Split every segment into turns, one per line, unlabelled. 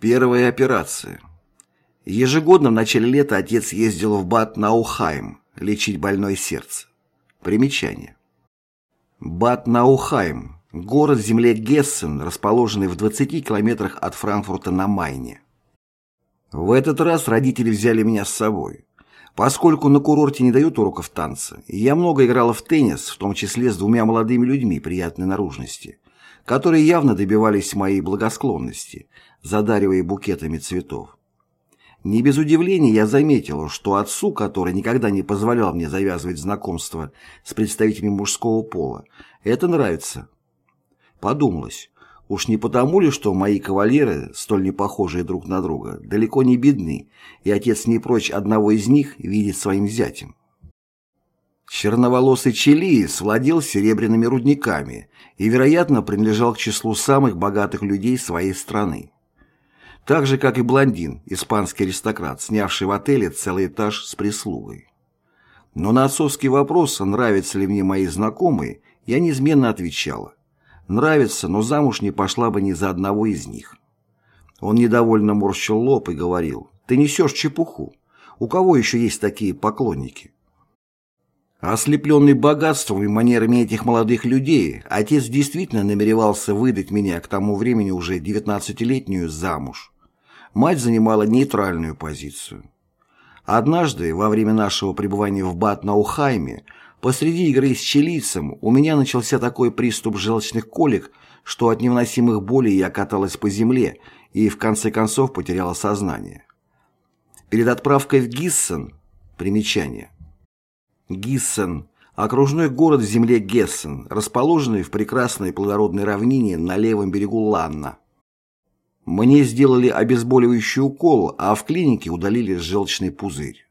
Первая операция. Ежегодно в начале лета отец ездил в Бад Наухайм лечить больное сердце. Примечание. Бад Наухайм – город в земле Гессен, расположенный в 20 километрах от Франкфурта на Майне. В этот раз родители взяли меня с собой. Поскольку на курорте не дают уроков танца, я много играла в теннис, в том числе с двумя молодыми людьми приятной наружности, которые явно добивались моей благосклонности, задаривая букетами цветов. Не без удивления я заметила, что отцу, который никогда не позволял мне завязывать знакомство с представителями мужского пола, это нравится. Подумалось, уж не потому ли, что мои кавалеры, столь не похожие друг на друга, далеко не бедны, и отец не прочь одного из них видеть своим зятем. Черноволосый Челиис владел серебряными рудниками и, вероятно, принадлежал к числу самых богатых людей своей страны. Так же, как и блондин, испанский аристократ, снявший в отеле целый этаж с прислугой. Но на отцовский вопрос, нравятся ли мне мои знакомые, я неизменно отвечала. Нравится, но замуж не пошла бы ни за одного из них. Он недовольно морщил лоб и говорил, ты несешь чепуху. У кого еще есть такие поклонники? Ослепленный богатством и манерами этих молодых людей, отец действительно намеревался выдать меня к тому времени уже 19-летнюю замуж. Мать занимала нейтральную позицию. Однажды, во время нашего пребывания в Бат-Наухайме, посреди игры с чилийцем у меня начался такой приступ желчных колик, что от невыносимых болей я каталась по земле и в конце концов потеряла сознание. Перед отправкой в Гиссен примечание – Гиссен – окружной город в земле Гессен, расположенный в прекрасной плодородной равнине на левом берегу Ланна. Мне сделали обезболивающий укол, а в клинике удалили желчный пузырь.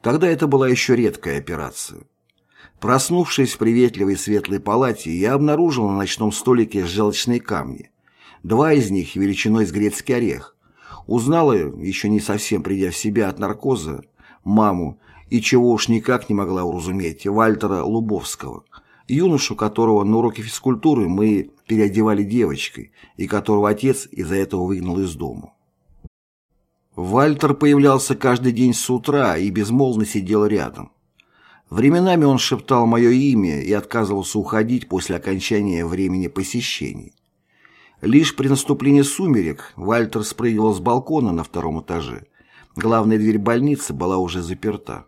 Тогда это была еще редкая операция. Проснувшись в приветливой светлой палате, я обнаружил на ночном столике желчные камни. Два из них величиной с грецкий орех. Узнала, еще не совсем придя в себя от наркоза, маму, и чего уж никак не могла уразуметь Вальтера Лубовского, юношу которого на уроке физкультуры мы переодевали девочкой и которого отец из-за этого выгнал из дому. Вальтер появлялся каждый день с утра и безмолвно сидел рядом. Временами он шептал мое имя и отказывался уходить после окончания времени посещений. Лишь при наступлении сумерек Вальтер спрыгивал с балкона на втором этаже. Главная дверь больницы была уже заперта.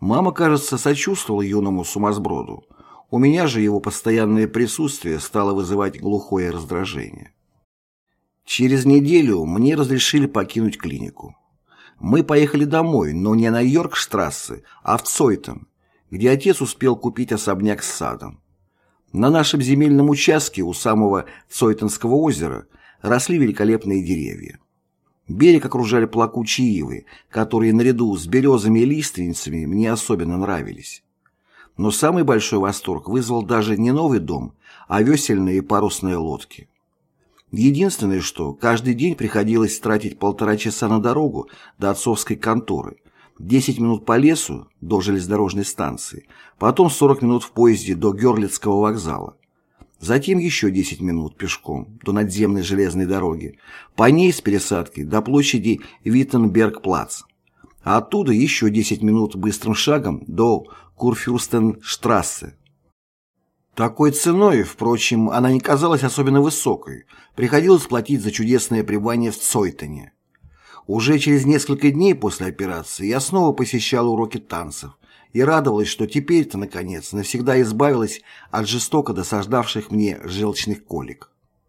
Мама, кажется, сочувствовала юному сумасброду. У меня же его постоянное присутствие стало вызывать глухое раздражение. Через неделю мне разрешили покинуть клинику. Мы поехали домой, но не на Йоркштрассе, а в Цойтон, где отец успел купить особняк с садом. На нашем земельном участке у самого Цойтонского озера росли великолепные деревья. Берег окружали плакучие ивы, которые наряду с березами и лиственницами мне особенно нравились. Но самый большой восторг вызвал даже не новый дом, а весельные парусные лодки. Единственное, что каждый день приходилось тратить полтора часа на дорогу до отцовской конторы, 10 минут по лесу до железнодорожной станции, потом 40 минут в поезде до Герлицкого вокзала. Затем еще 10 минут пешком до надземной железной дороги, по ней с пересадкой до площади Виттенберг-Плац. А оттуда еще 10 минут быстрым шагом до Курфюрстенштрассе. Такой ценой, впрочем, она не казалась особенно высокой. Приходилось платить за чудесное пребывание в Цойтоне. Уже через несколько дней после операции я снова посещал уроки танцев, и радовалась, что теперь-то, наконец, навсегда избавилась от жестоко досаждавших мне желчных колик.